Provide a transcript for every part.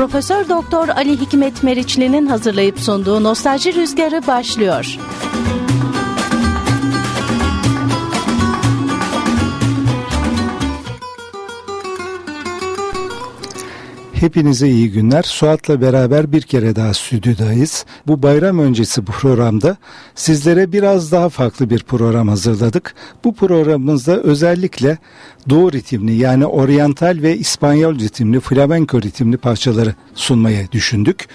Profesör Doktor Ali Hikmet Meriçli'nin hazırlayıp sunduğu Nostalji Rüzgarı başlıyor. Hepinize iyi günler. Suat'la beraber bir kere daha stüdyodayız. Bu bayram öncesi programda sizlere biraz daha farklı bir program hazırladık. Bu programımızda özellikle Doğu ritimli yani oryantal ve İspanyol ritimli, flamenco ritimli parçaları sunmaya düşündük.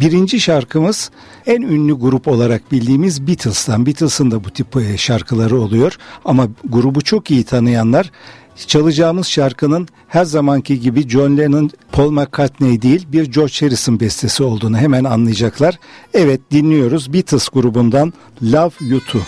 Birinci şarkımız en ünlü grup olarak bildiğimiz Beatles'tan. Beatles'ın da bu tip e, şarkıları oluyor ama grubu çok iyi tanıyanlar Çalacağımız şarkının her zamanki gibi John Lennon, Paul McCartney değil bir George Harrison bestesi olduğunu hemen anlayacaklar. Evet dinliyoruz Beatles grubundan Love You Too.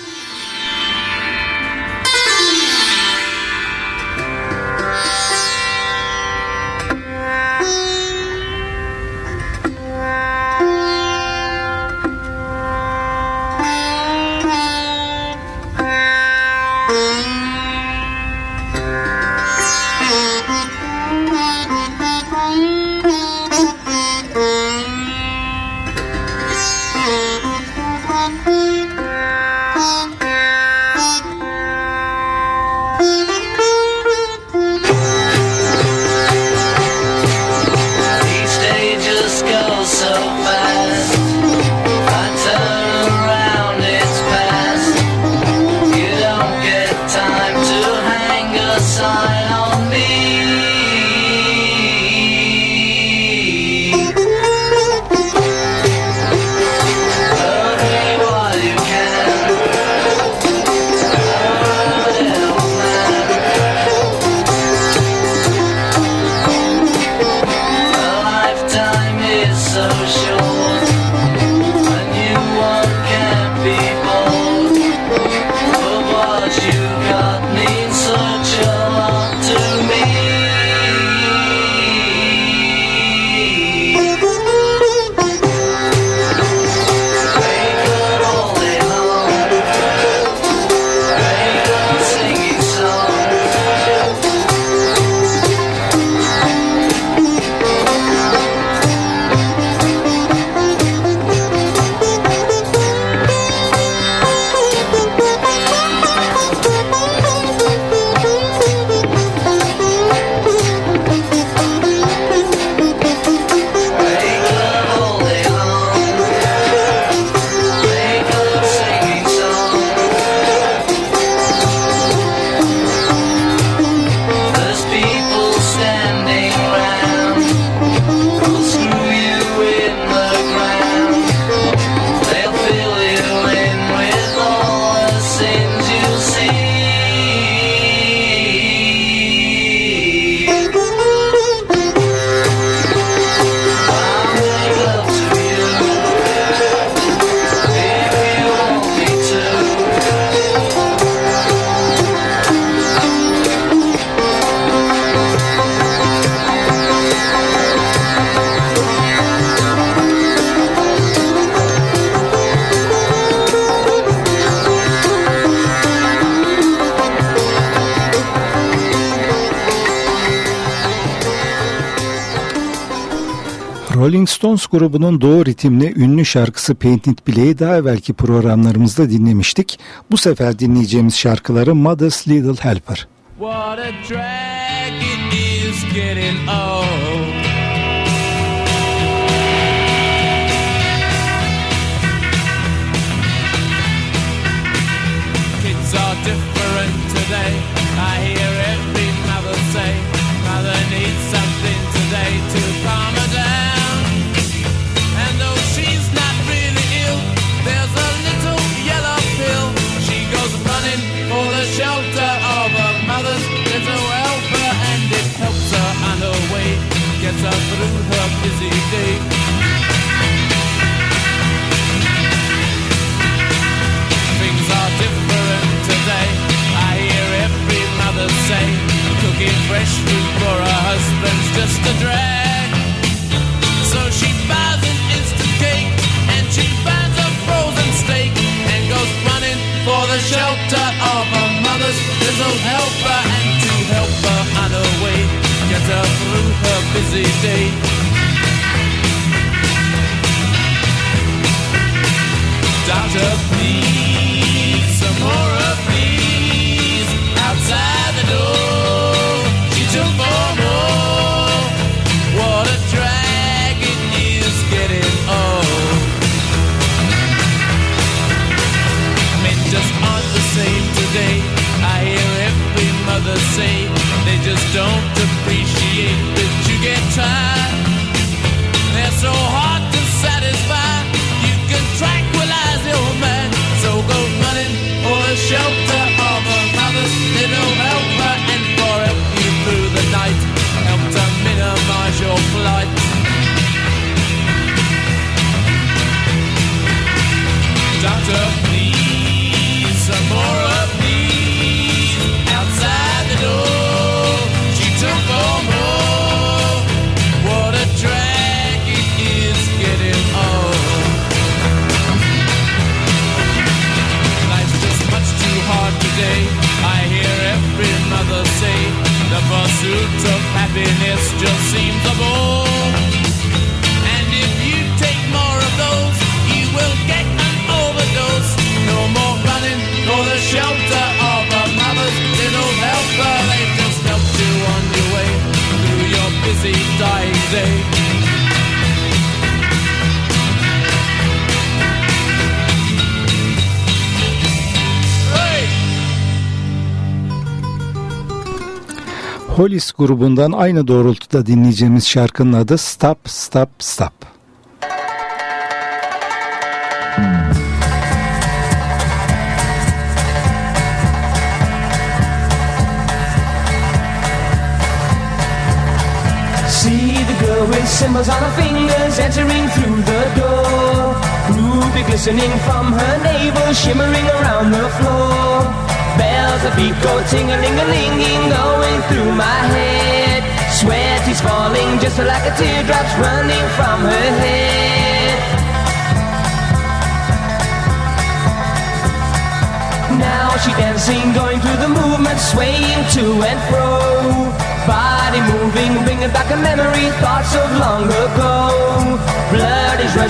Rolling Stones grubunun Doğu ritimli ünlü şarkısı Painted Play'i daha evvelki programlarımızda dinlemiştik. Bu sefer dinleyeceğimiz şarkıları Mother's Little Helper. What a drag it is getting old. fresh food for her husband's just a drag. So she buys an instant cake and she finds a frozen steak and goes running for the shelter of her mother's little helper. And to help her on her way, get her through her busy day. Doctor, please. Hollis grubundan aynı doğrultuda dinleyeceğimiz şarkının adı Stop Stop Stop. With symbols on her fingers entering through the door. Ruby glistening from her navel, shimmering around the floor. Bells of feet go ting-a-ling-a-linging going through my head. Sweat is falling just like a teardrops running from her head. Now she dancing, going through the movement, swaying to and fro. Body moving, bringing back a memory, thoughts of long ago.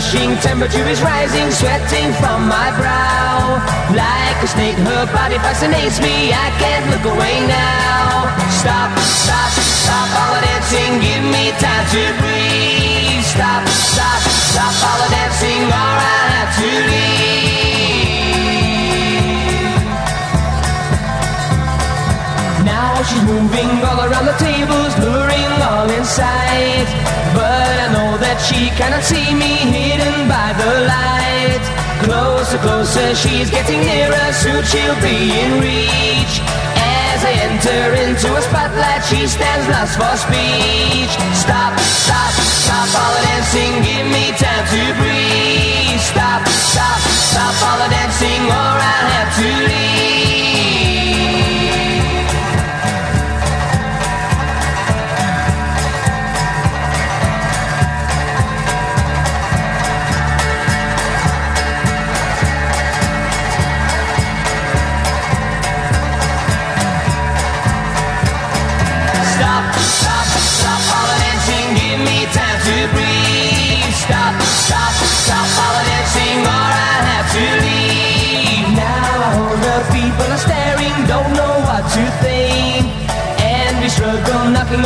Rushing, temperature is rising, sweating from my brow. Like a snake, her body fascinates me, I can't look away now. Stop, stop, stop all the dancing, give me time to breathe. Stop, stop, stop all the dancing, or I have to leave. She's moving all around the tables, luring all inside. But I know that she cannot see me hidden by the light. Closer, closer, she's getting nearer, soon she'll be in reach. As I enter into a spotlight, she stands lost for speech. Stop, stop, stop all the dancing, give me time to breathe. Stop, stop, stop all the dancing, or I'll have to leave.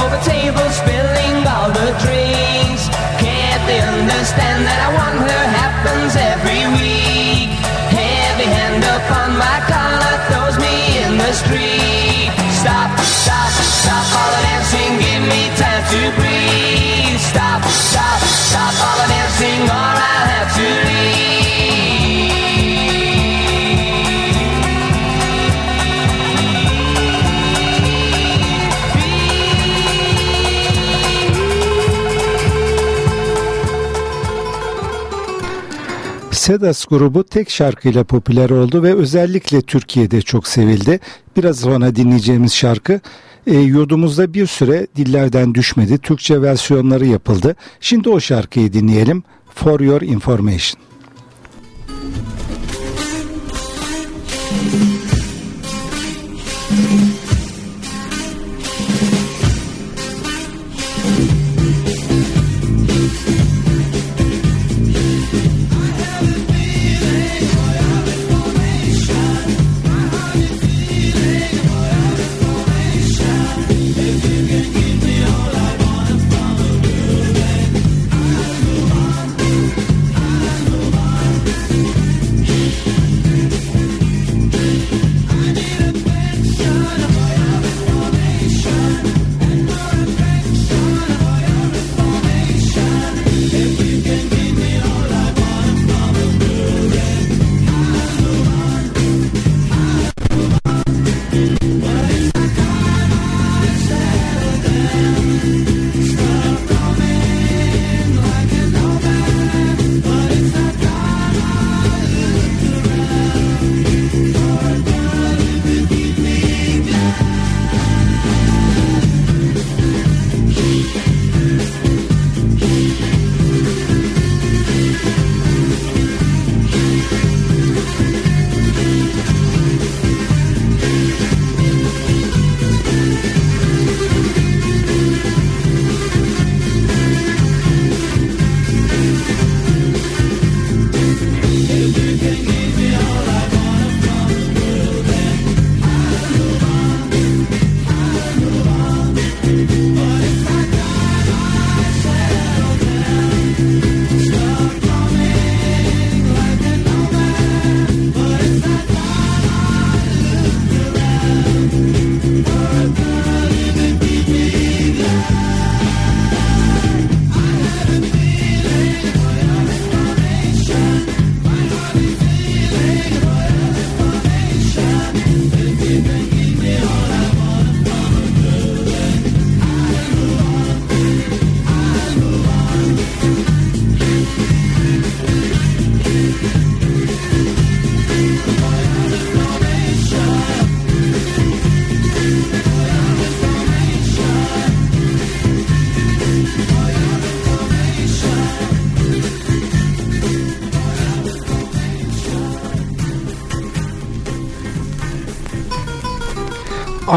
Knocking table, spilling all the drinks. Can't they understand that I want her? Happens every week. Sedas grubu tek şarkıyla popüler oldu ve özellikle Türkiye'de çok sevildi. Biraz sonra dinleyeceğimiz şarkı e, yurdumuzda bir süre dillerden düşmedi. Türkçe versiyonları yapıldı. Şimdi o şarkıyı dinleyelim. For Your Information.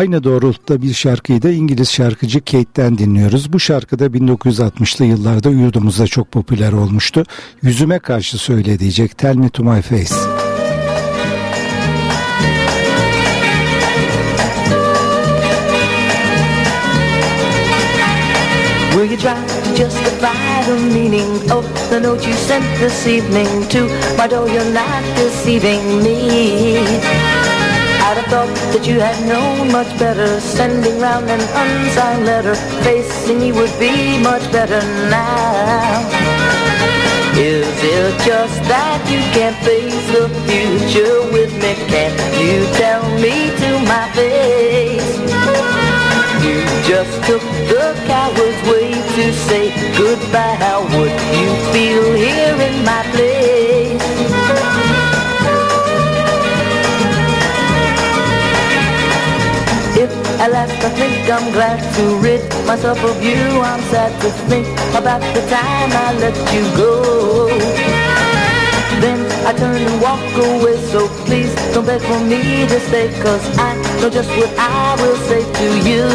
Aynı doğrultuda bir şarkıyı da İngiliz şarkıcı Kate'den dinliyoruz. Bu şarkı da 1960'lı yıllarda yurdumuzda çok popüler olmuştu. Yüzüme karşı söyle diyecek Tell Me To My Face. Will you try to justify the meaning of the note you sent this evening to my door? You're not deceiving me. I'd have thought that you had known much better Sending round an unsigned letter Facing you would be much better now Is it just that you can't face the future with me? Can't you tell me to my face? You just took the coward's way to say goodbye How would you feel here in my place? At last I think I'm glad to rid myself of you I'm sad to think about the time I let you go Then I turn and walk away So please don't beg for me to stay Cause I know just what I will say to you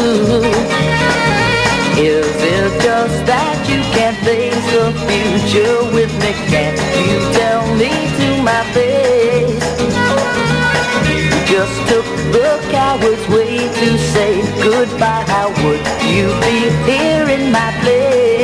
Is it just that you can't face the future with me? Can't you tell me to my face? Just took the coward's way to say goodbye. How would you be here in my place?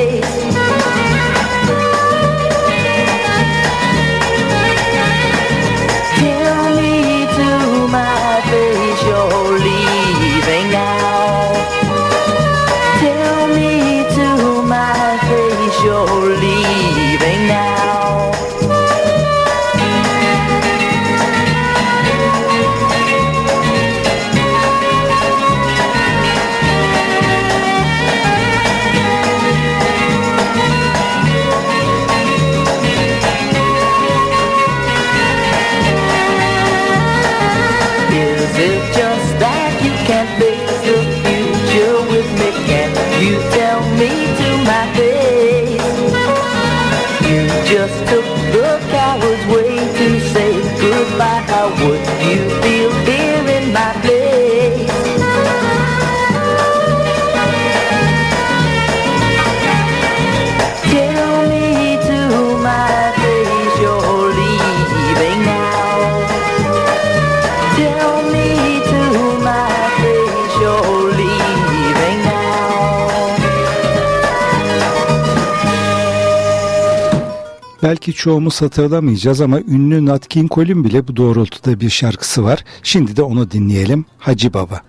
Belki çoğumuz hatırlamayacağız ama ünlü Nat King Cole bile bu doğrultuda bir şarkısı var. Şimdi de onu dinleyelim. Hacı Baba.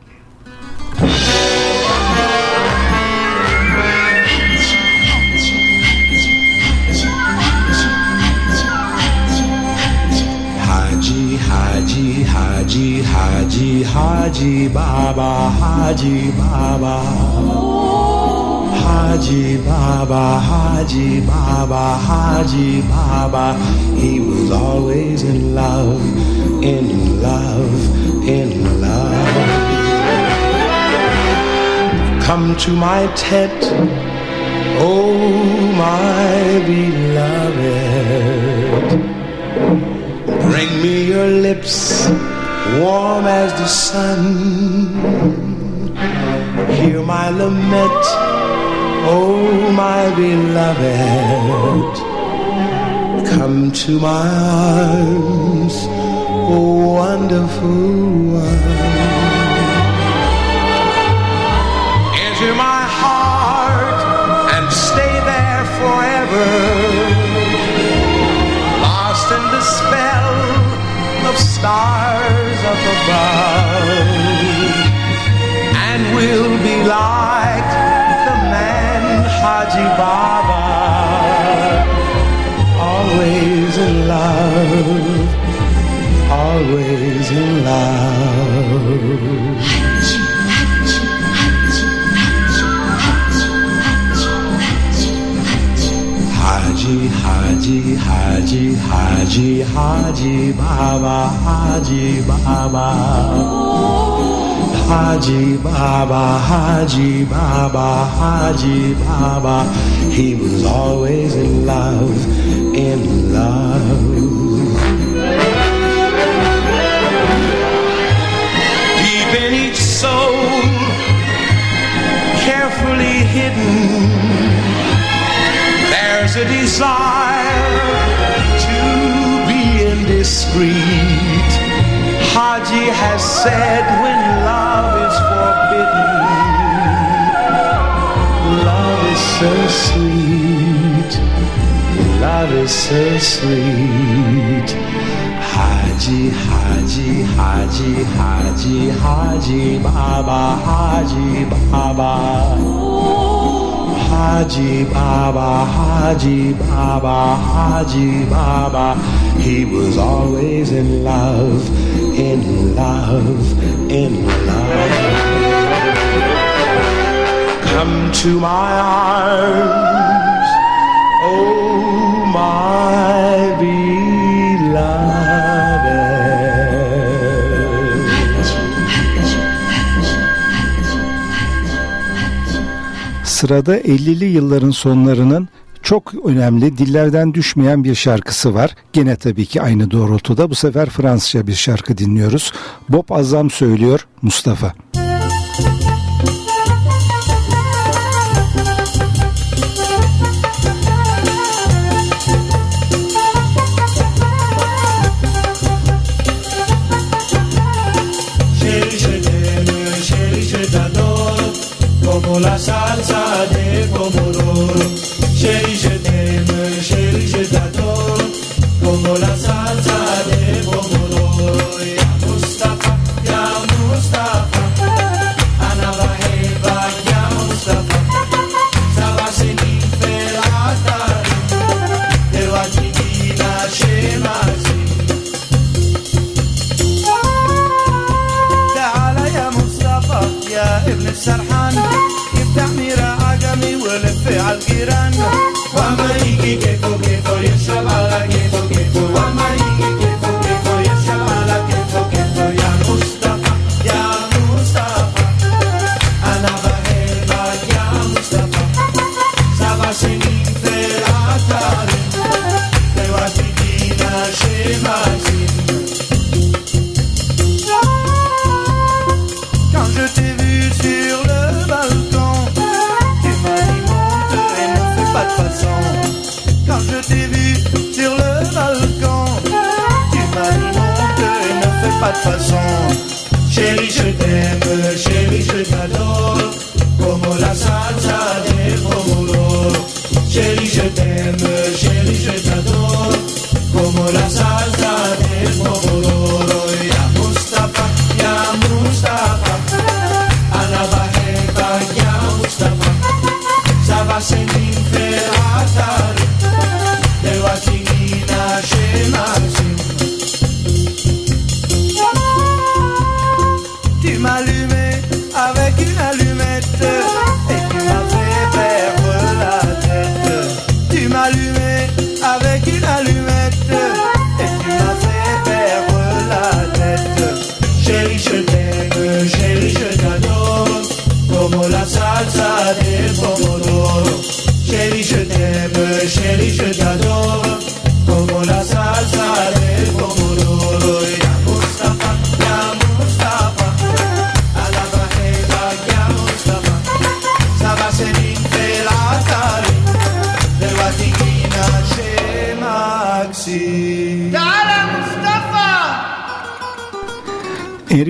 Haji, Haji, Haji, Haji, Haji Baba, Haji Baba. Haji Baba, Haji Baba, Haji Baba. He was always in love, in love, in love. Come to my tent, oh my beloved. Bring me your lips, warm as the sun. Hear my lament, oh my beloved. Come to my arms, oh wonderful one. Enter my heart and stay there forever lost in the spell of stars up above. And we'll be man Haji Baba, always in love, always in love. Haji, Haji, Haji, Haji, Haji Baba, Haji Baba. Haji Baba, Haji Baba, Haji Baba. He was always in love, in love. Deep in each soul, carefully hidden, there's a desire to be indiscreet. Haji has said when love is forbidden, love is so sweet, love is so sweet. Haji, Haji, Haji, Haji, Haji, Baba, Haji, Baba. Haji Baba, Haji Baba, Haji Baba. He was always in love, in love, in love. Come to my arms, oh my beloved. Sırada 50'li yılların sonlarının çok önemli dillerden düşmeyen bir şarkısı var. Gene tabii ki aynı doğrultuda bu sefer Fransızca bir şarkı dinliyoruz. Bob Azam söylüyor Mustafa. La salsa de pomodoro. it, avec une allure.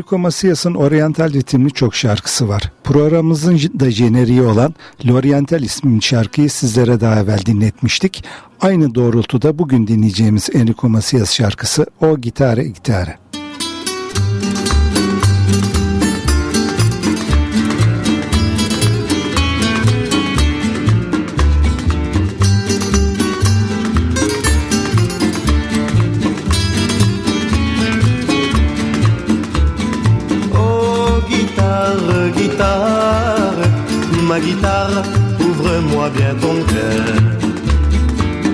Enrico Macias'ın Oriental ritimli çok şarkısı var. Programımızın da jeneriği olan L'Oriental isminin şarkıyı sizlere daha evvel dinletmiştik. Aynı doğrultuda bugün dinleyeceğimiz Enrico Macias şarkısı O Gitare Gitare. Guitare, ouvre-moi bien ton cœur.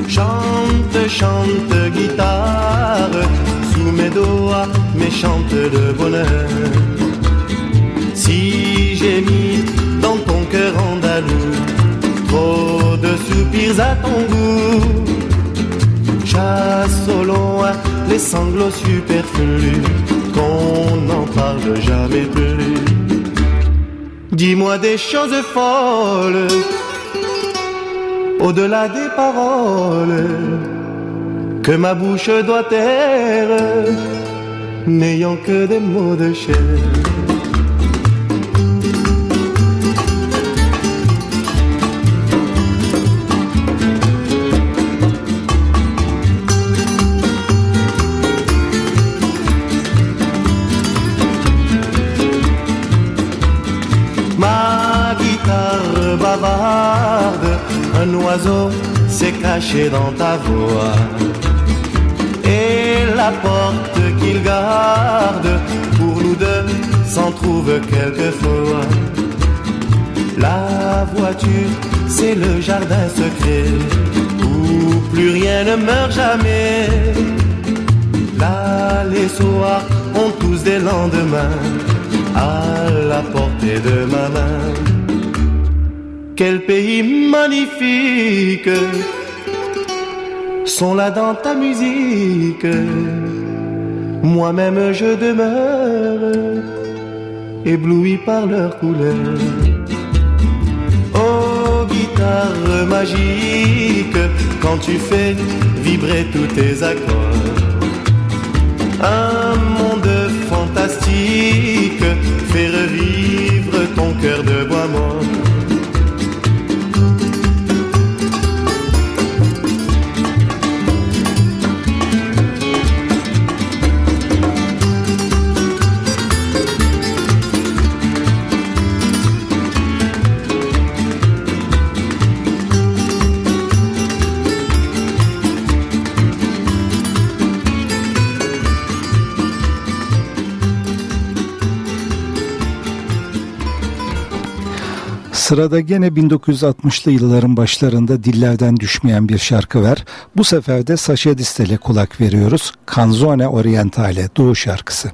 Chante, chante, guitare, sous mes doigts, mais chante de bonheur. Si j'ai mis dans ton cœur andalou trop de soupirs à ton goût, chasse au loin les sanglots superflus, qu'on n'en parle jamais plus. Dis-moi des choses folles, au-delà des paroles que ma bouche doit taire, n'ayant que des mots de chair. Oiseau s'est caché dans ta voix. Et la porte qu'il garde pour nous deux s'en trouve quelquefois. La voiture, c'est le jardin secret où plus rien ne meurt jamais. Là, les soirs ont tous des lendemains à la portée de ma main. Quel pays magnifique sont là dans ta musique. Moi-même je demeure ébloui par leurs couleurs. Oh guitare magique, quand tu fais vibrer tous tes accords. Un monde fantastique fait revivre ton cœur de bois mort. Sırada gene 1960'lı yılların başlarında dillerden düşmeyen bir şarkı var. Bu sefer de Sasha Distel'e kulak veriyoruz. Canzone Orientale, Doğu şarkısı.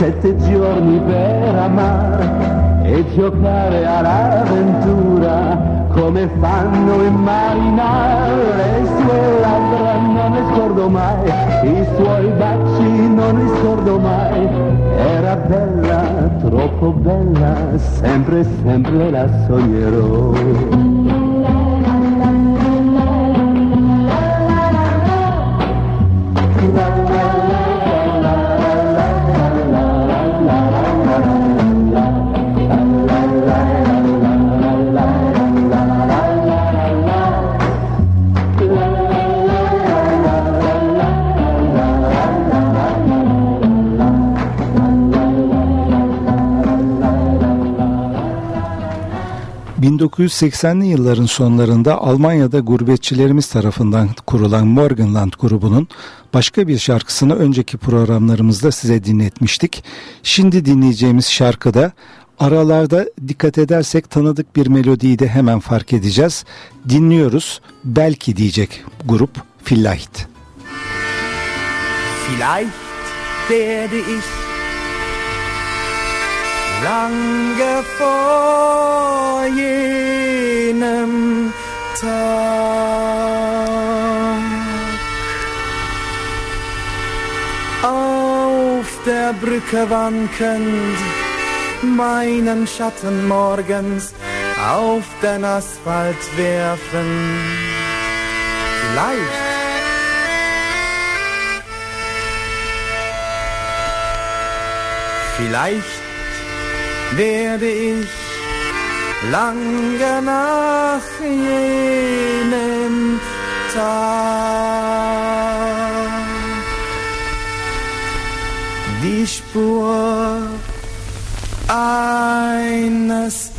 Sette giorni per amare e giocare all'avventura come fanno i marinai. Le sue labbra non ne scordo mai, i suoi baci non ne scordo mai. Era bella, troppo bella, sempre, sempre la sognerò. 1980'li yılların sonlarında Almanya'da gurbetçilerimiz tarafından kurulan Morgenland grubunun başka bir şarkısını önceki programlarımızda size dinletmiştik. Şimdi dinleyeceğimiz şarkıda aralarda dikkat edersek tanıdık bir melodiyi de hemen fark edeceğiz. Dinliyoruz. Belki diyecek grup Vielleicht. Vielleicht werde ich lange vor jenem Tag auf der Brücke wankend meinen Schatten morgens auf den Asphalt werfen. Vielleicht Vielleicht werde ich lange nach jenem Tag die Spur eines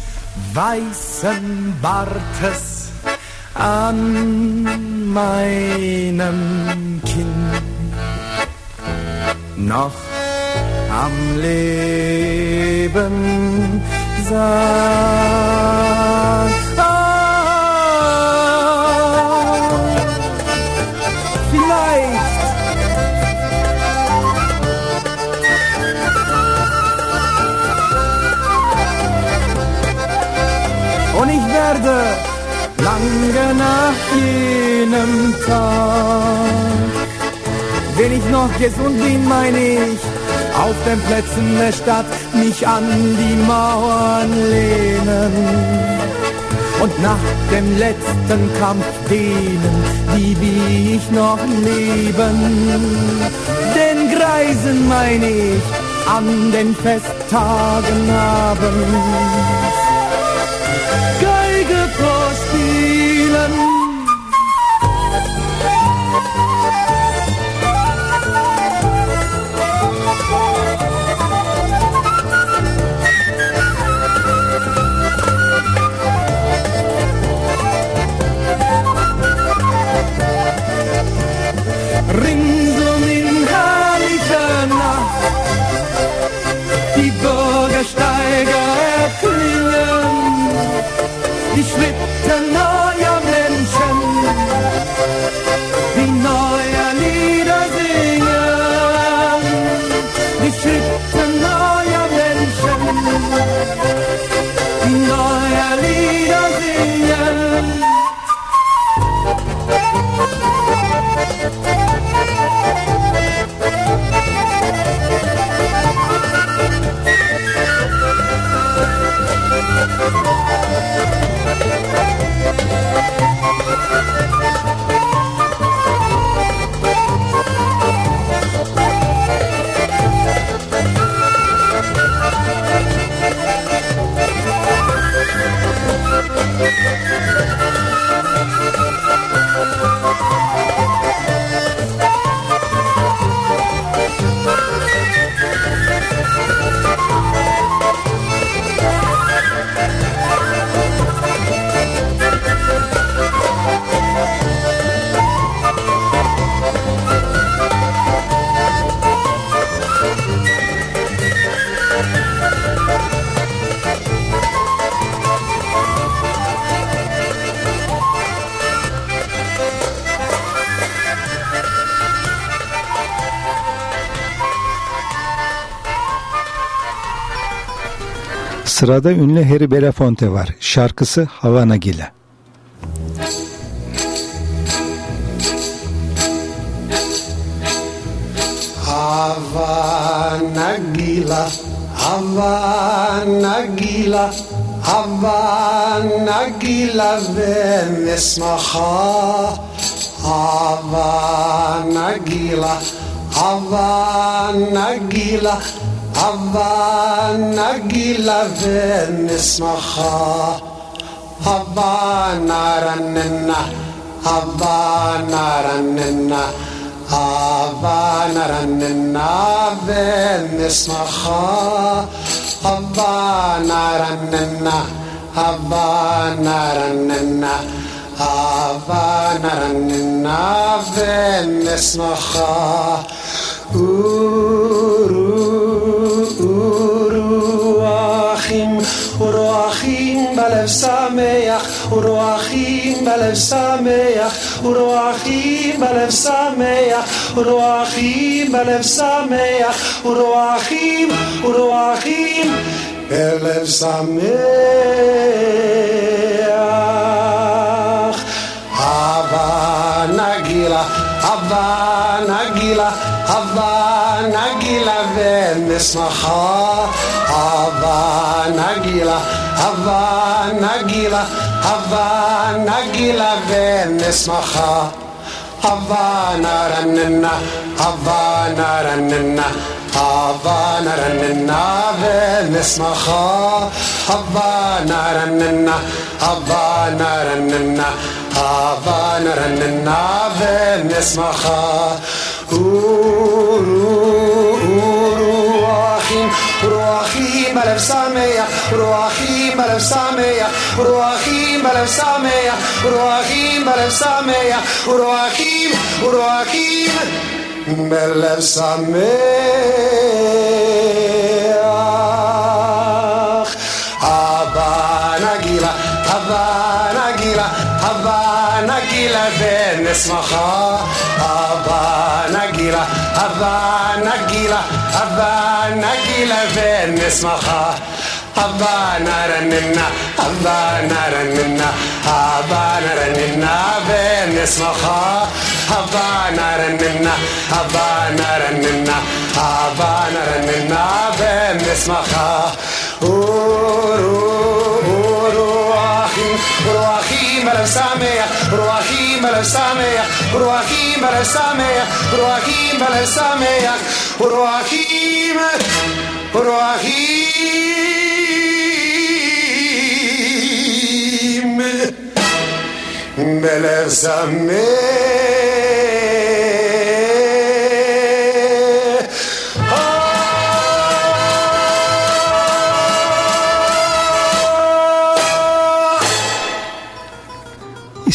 weißen Bartes an meinem Kinn. Noch am Leben sein. Ah, vielleicht und ich werde lange nach jenem Tag, wenn ich noch gesund bin, meine ich, auf den Plätzen der Stadt mich an die Mauern lehnen. Und nach dem letzten Kampf denen, die wie ich noch leben, den Greisen meine ich an den Festtagen abends. Geige vorspielen. Sırada ünlü Harry Belafonte var. Şarkısı Havana Gila. Havana Gila Havana Gila Havana Gila ve mesmaha Havana Gila Havana Gila Hava nagila venismacha Hava naranina Hava naranina Hava naranina venismacha Hava naranina Hava naranina Hava naranina venismacha Ooh. בלב שמח, ורוחים בלב שמח, ורוחים בלב שמח, ורוחים בלב שמח, ורוחים, ורוחים בלב שמח. הבה נגילה, הבה נגילה, הבה נגילה ונשמחה. הבה נגילה, הבה נגילה, הבה נגילה ונשמחה. Havana ranna, Havana ranna, Havana ranna ונשמחה. Havana ranna, Havana ranna, Havana ranna ונשמחה. רוחים, רוחים 1900 روحي ب 1900 روحي ب 1900 روحي ب 1900 روحي روحي ب 1900 نسمخا أبا نجيلا أبا نجيلا أبا نجيلا فين نسمخا أبا نرننا أبا نرننا أبا نرننا فين نسمخا أبا نرننا أبا نرننا أبا نرننا فين نسمخا أورو רוחים בלב שמח, רוחים בלב שמח, רוחים בלב שמח, רוחים בלב שמח, רוחים, רוחים בלב שמח.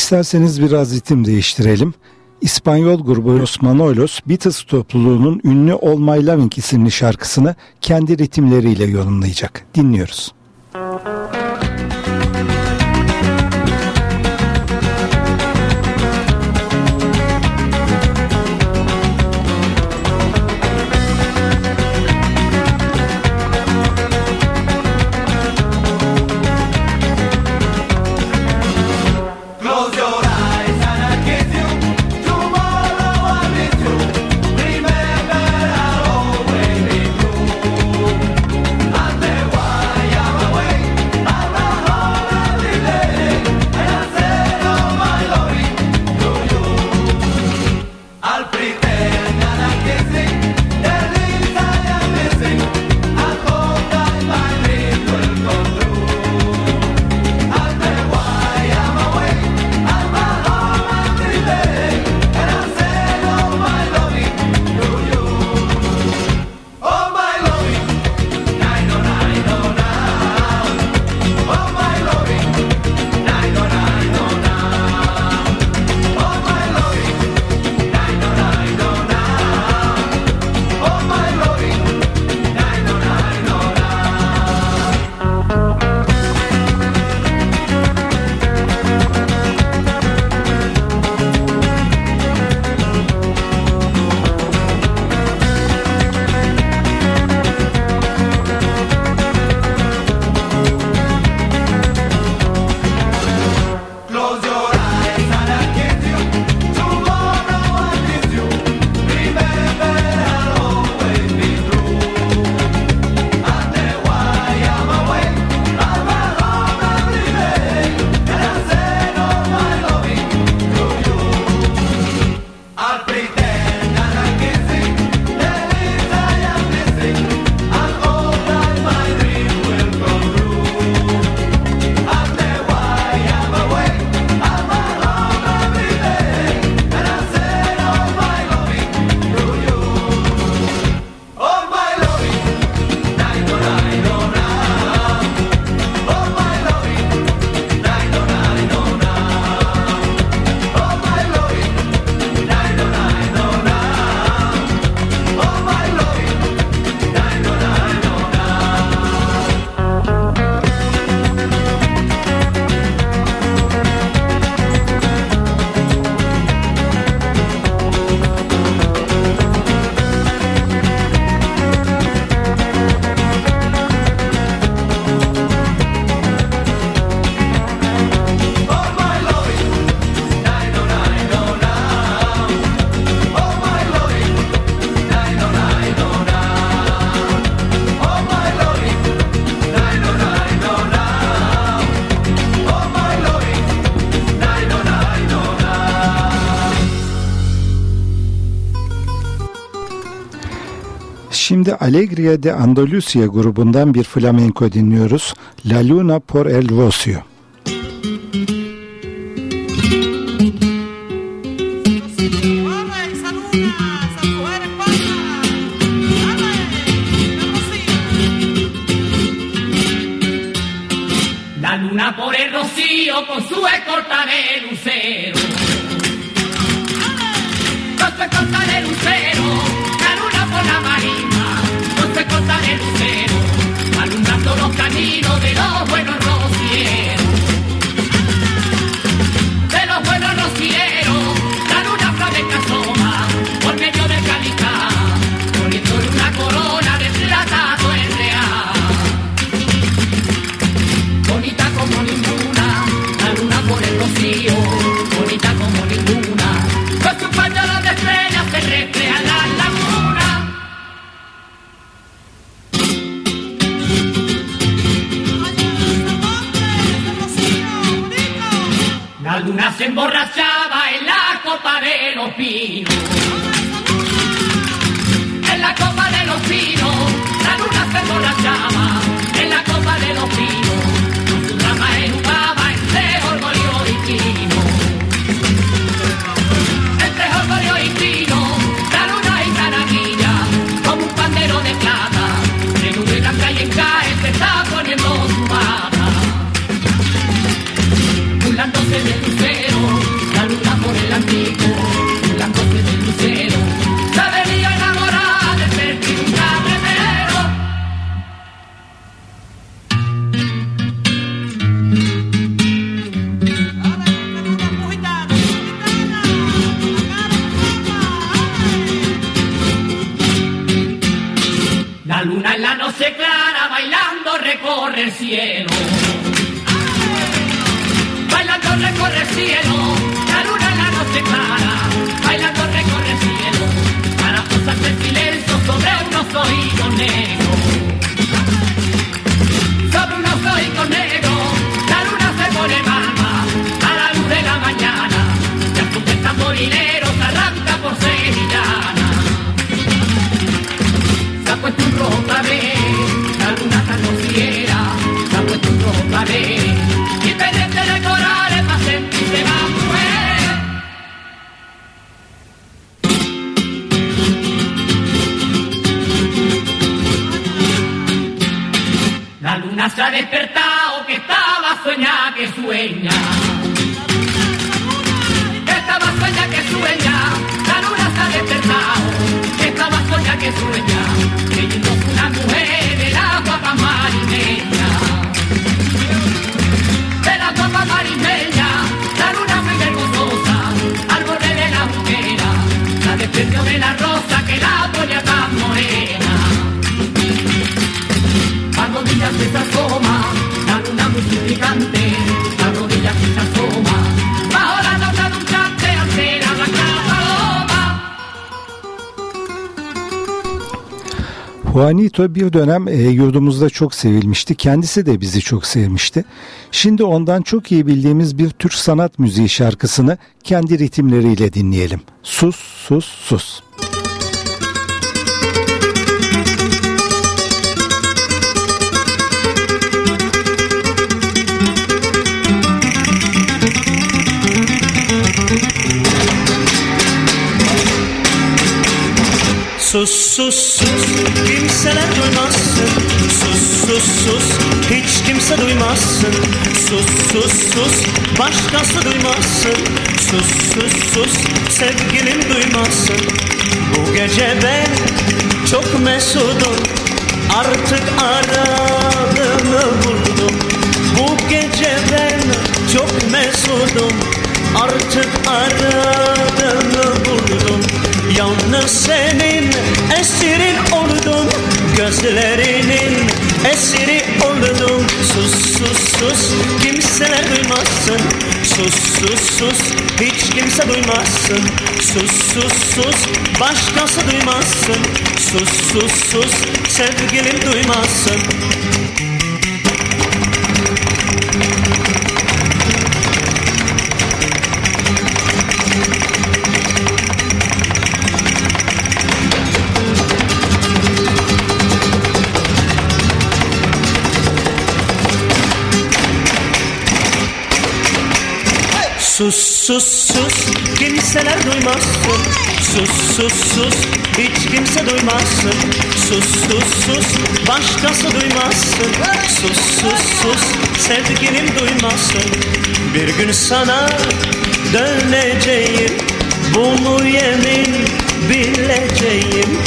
İsterseniz biraz ritim değiştirelim. İspanyol grubu Los Manolos, Beatles topluluğunun ünlü All My Loving isimli şarkısını kendi ritimleriyle yorumlayacak. Dinliyoruz. Close Şimdi Alegria de Andalusia grubundan bir flamenco dinliyoruz. La Luna por el Vocio. La luna por el rocío con su escorta de luces emborrachaba en la copa de los pinos. En la copa de los pinos, la luna se emborrachaba. Juanito bir dönem e, yurdumuzda çok sevilmişti. Kendisi de bizi çok sevmişti. Şimdi ondan çok iyi bildiğimiz bir Türk sanat müziği şarkısını kendi ritimleriyle dinleyelim. Sus, sus, sus. Sus sus sus. Kimseler duymazsın. Sus sus sus. Hiç kimse duymazsın. Sus sus sus. Başkası duymazsın. Sus sus sus. Sevgilim duymazsın. Bu gece ben çok mesudum. Artık aradığımı buldum. Bu gece ben çok mesudum. Artık aradığımı buldum. Yalnız senin esirin oldum Gözlerinin esiri oldum. Sus sus sus kimseler duymasın Sus sus sus hiç kimse duymasın Sus sus sus başkası duymasın Sus sus sus sevgilim duymasın Sus sus sus kimseler duymasın Sus sus sus hiç kimse duymasın Sus sus sus başkası duymasın Sus sus sus sevgilim duymasın Bir gün sana döneceğim Bunu yemin bileceğim?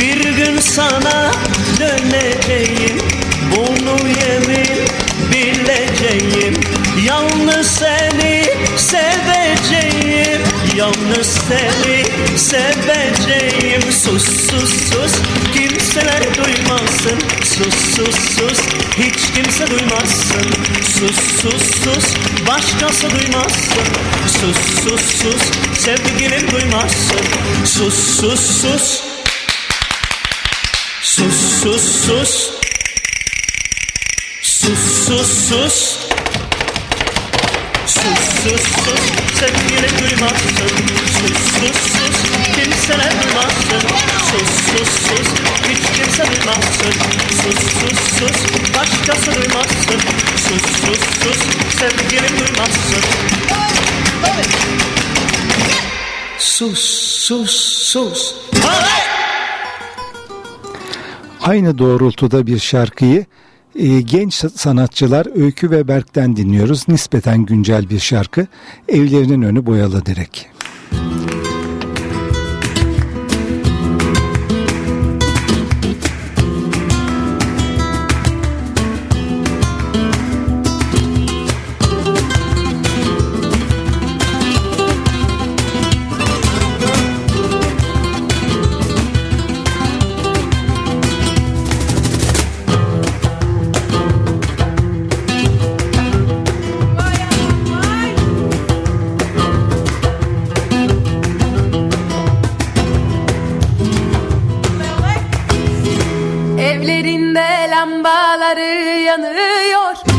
Bir gün sana döneceğim Bunu yemin bileceğim Yalnız seni seveceğim. Yalnız seni seveceğim. Sus sus sus. Kimseler duymasın. Sus sus sus. Hiç kimse duymasın Sus sus sus. Başkası duymasın Sus sus sus. Sevgilim duymasın Sus sus sus. Sus sus sus. Sus sus sus Sus sus sus sevgilim duymasın Sus sus sus kimseler duymasın Sus sus sus hiç kimse duymasın Sus sus sus başkası duymasın Sus sus sus sevgilim duymasın Sus sus sus! Aynı doğrultuda bir şarkıyı e, genç sanatçılar Öykü ve Berk'ten dinliyoruz. Nispeten güncel bir şarkı. Evlerinin önü boyalı direk. Evlerinde lambaları yanıyor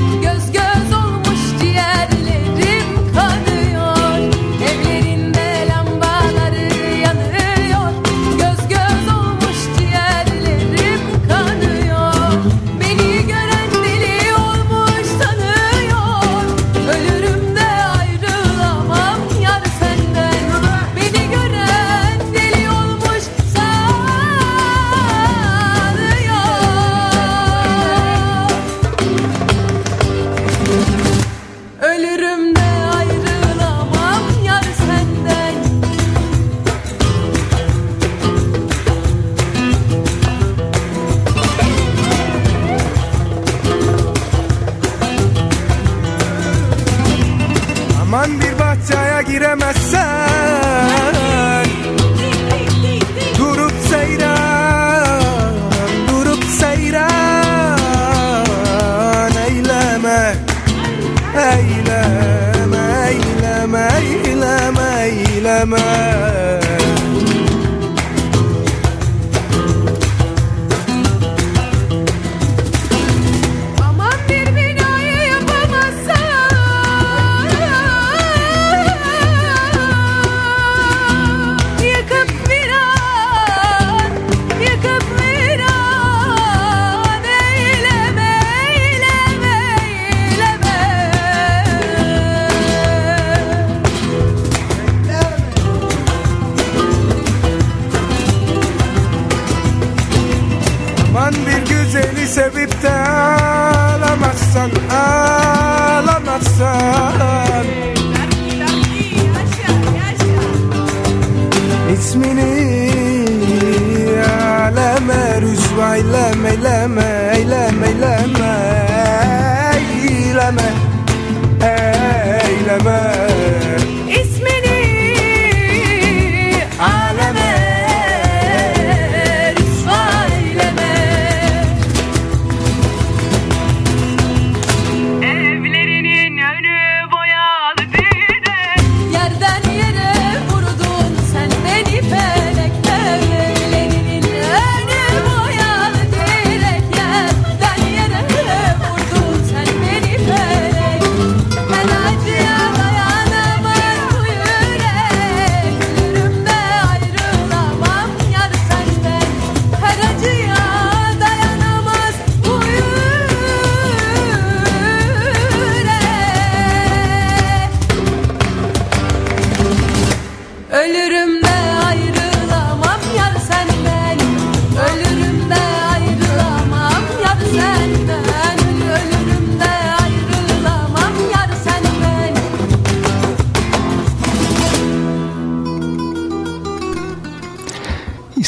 eyleme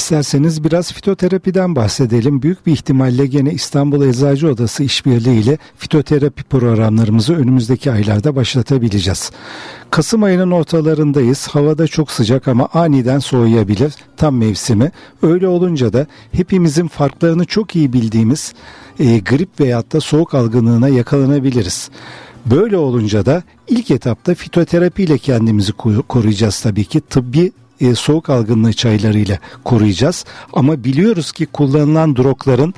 İsterseniz biraz fitoterapiden bahsedelim. Büyük bir ihtimalle gene İstanbul Eczacı Odası işbirliği ile fitoterapi programlarımızı önümüzdeki aylarda başlatabileceğiz. Kasım ayının ortalarındayız. Havada çok sıcak ama aniden soğuyabilir. Tam mevsimi. Öyle olunca da hepimizin farklarını çok iyi bildiğimiz e, grip veyahut da soğuk algınlığına yakalanabiliriz. Böyle olunca da ilk etapta fitoterapi ile kendimizi koruyacağız tabii ki. Tıbbi e, soğuk algınlığı çaylarıyla koruyacağız. Ama biliyoruz ki kullanılan drogların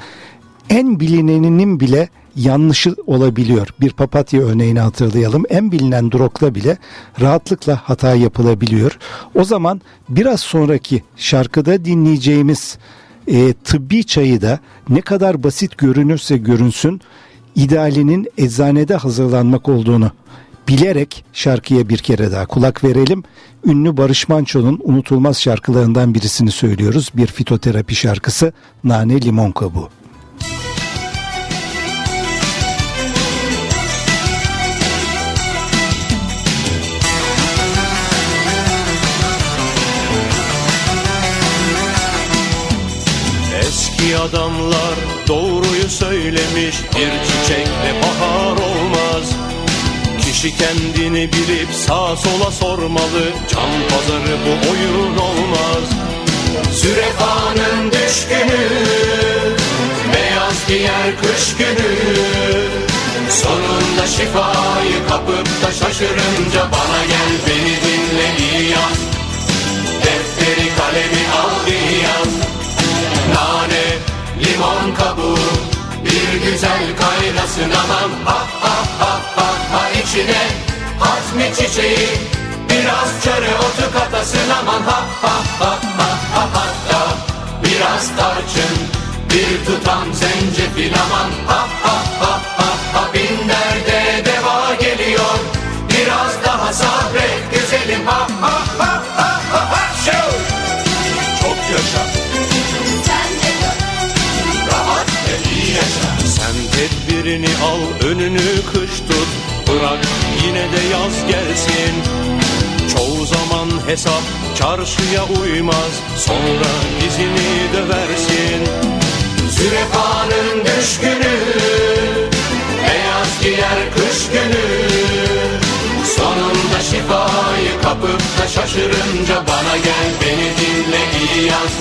en bilineninin bile yanlışı olabiliyor. Bir papatya örneğini hatırlayalım. En bilinen drogla bile rahatlıkla hata yapılabiliyor. O zaman biraz sonraki şarkıda dinleyeceğimiz e, tıbbi çayı da ne kadar basit görünürse görünsün idealinin eczanede hazırlanmak olduğunu bilerek şarkıya bir kere daha kulak verelim. Ünlü Barış Manço'nun unutulmaz şarkılarından birisini söylüyoruz. Bir fitoterapi şarkısı Nane Limon Kabuğu. Eski adamlar doğruyu söylemiş Bir çiçekle bahar olmaz Kişi kendini bilip sağa sola sormalı. Can pazarı bu oyun olmaz. Sürefanın düşkünü Beyaz giyer kış günü Sonunda şifayı kapıp da şaşırınca Bana gel beni dinle iyi yaz Defteri kalemi al iyi yaz Nane, limon kabuğu Bir güzel kaynasın aman Ha ha ha ha ha içine Hazmi çiçeği Biraz çöre otu katasın aman Ha ha ha ha ha hatta Biraz tarçın Bir tutam zencefil aman Ha ha ha ha ha Bin derde deva geliyor Biraz daha sabret güzelim ha ha ha tedbirini al önünü kış tut. Bırak yine de yaz gelsin. Çoğu zaman hesap çarşıya uymaz. Sonra dizini döversin Sürefanın düşkünü Beyaz giyer kış günü. Sonunda şifayı kapıp da şaşırınca Bana gel beni dinle iyi yaz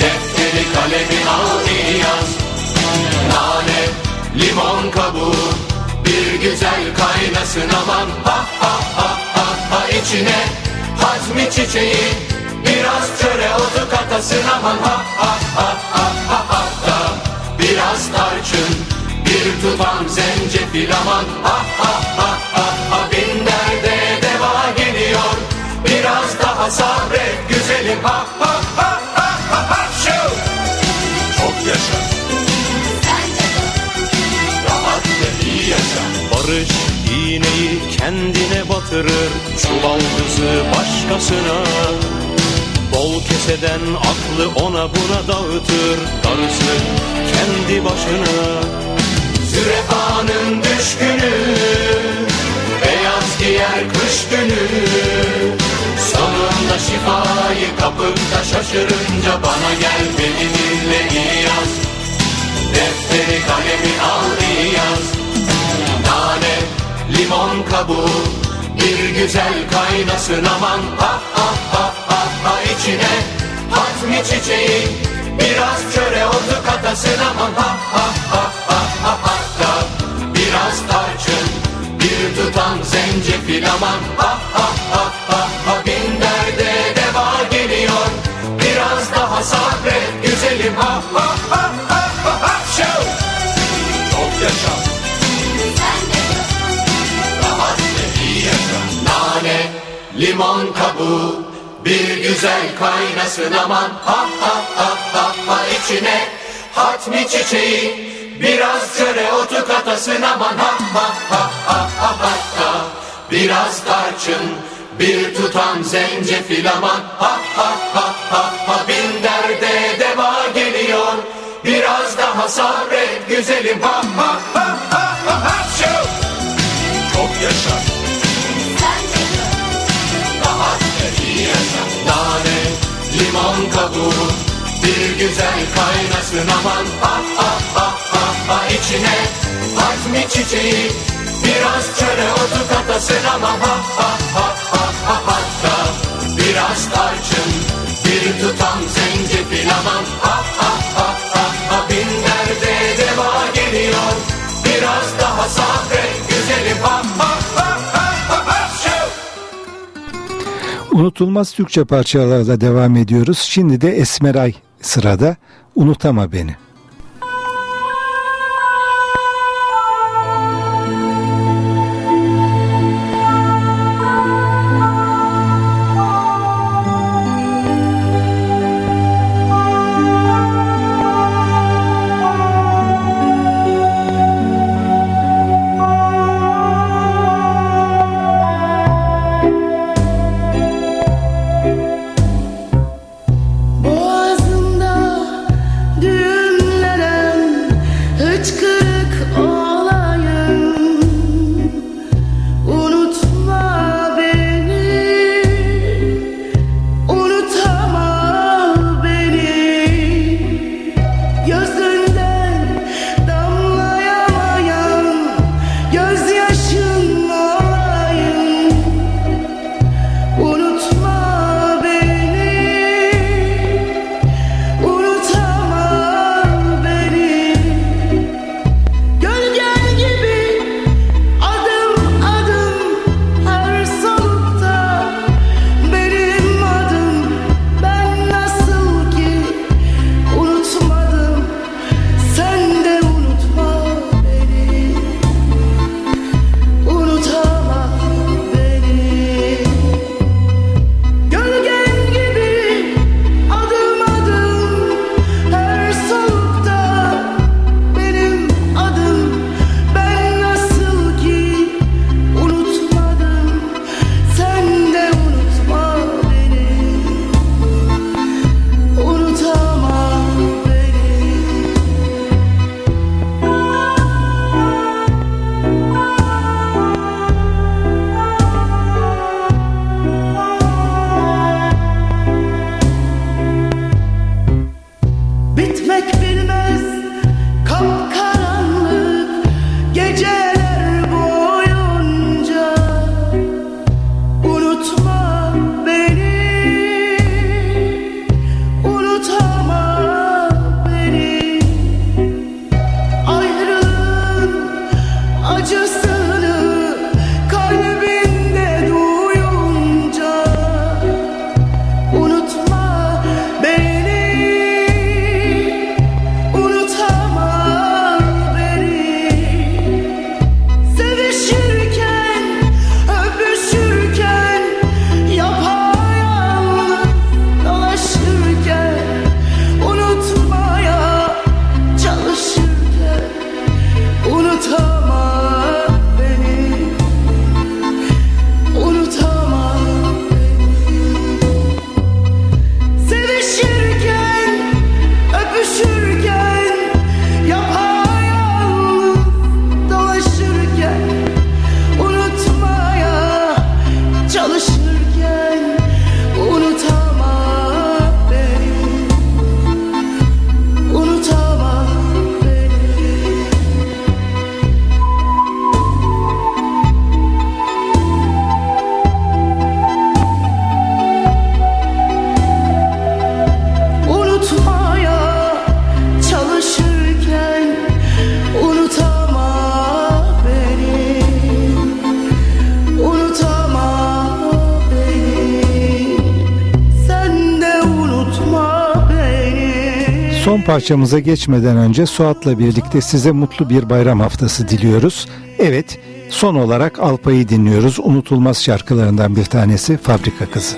Defteri kalemi al iyi yaz limon kabuğu Bir güzel kaynasın aman Ha ha ha ha ha içine Hazmi çiçeği Biraz çöre otu katasın aman Ha ha ha ha ha ha da Biraz tarçın Bir tutam zencefil aman Ha ha ha ha ha Bin derde deva geliyor Biraz daha sabret güzelim Ha ha ha ha ha ha! Çok yaşa Barış iğneyi kendine batırır Çuvaldızı başkasına. Bol keseden aklı ona buna dağıtır Darısı kendi başına. Sürefanın düşkünü Beyaz giyer kış günü. Sonunda şifayı kapıp da şaşırınca Bana gel beni dinle iyi yaz. Defteri kalemi al iyi yaz limon kabuğu Bir güzel kaynasın aman. Ha ha ha ha ha içine Hazmi çiçeği Biraz çöre otu katasın aman. Ha ha ha ha ha ha da Biraz tarçın Bir tutam zencefil aman. Ha ha ha ha limon kabuğu Bir güzel kaynasın aman Ha ha ha ha ha içine Hatmi çiçeği Biraz çöre otu katasın aman Ha ha ha ha ha hatta Biraz tarçın Bir tutam zencefil aman Ha ha ha ha ha Bin derde deva geliyor Biraz daha sabret güzelim Ha ha ha ha ha ha! Çok yaşa Limon kabuğu Bir güzel kaynasın aman. Ah ah ah ah ah içine At mi çiçeği? Biraz çöre otu katasın ama ha ha ha ha ha hatta Biraz tarçın bir tutam zencefil aman. Ha ha ha ha ha Bin derde deva geliyor? Biraz daha sabret Unutulmaz Türkçe parçalarla devam ediyoruz. Şimdi de Esmeray sırada. Unutama beni. Parçamıza geçmeden önce Suat'la birlikte size mutlu bir bayram haftası diliyoruz. Evet, son olarak Alpay'ı dinliyoruz. Unutulmaz şarkılarından bir tanesi Fabrika Kızı.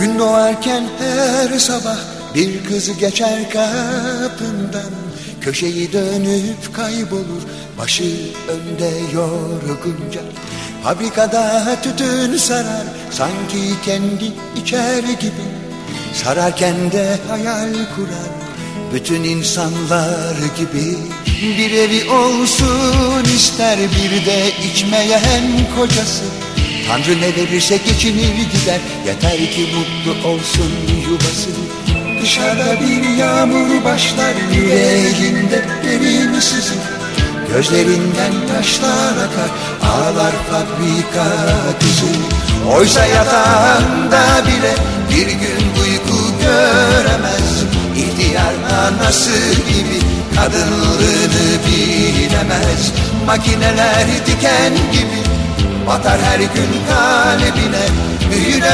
Gün doğarken her sabah bir kız geçer kapından Köşeyi dönüp kaybolur başı önde yorgunca Fabrikada tütün sarar sanki kendi içer gibi. Sararken de hayal kurar bütün insanlar gibi. Bir evi olsun ister bir de içmeyen kocası. Tanrı ne verirse geçinir gider Yeter ki mutlu olsun yuvası. Dışarıda bir yağmur başlar Yüreğinde derin sızır Gözlerinden taşlar akar Ağlar fabrika kızı Oysa yatağında bile Bir gün uyku göremez. İhtiyar anası gibi Kadınlığını bilemez. Makineler diken gibi Batar her gün kalbine.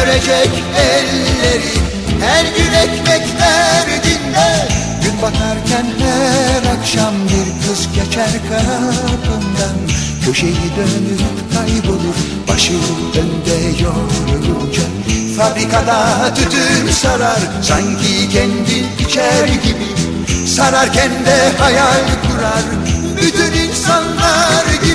Örecek elleri Her gün ekmek derdinde Gün batarken her akşam bir kız geçer kapından Köşeyi dönüp kaybolur Başı önde yorulunca Fabrikada tütün sarar Sanki kendi içer gibi. Sararken de hayal kurar Bütün insanlar gibi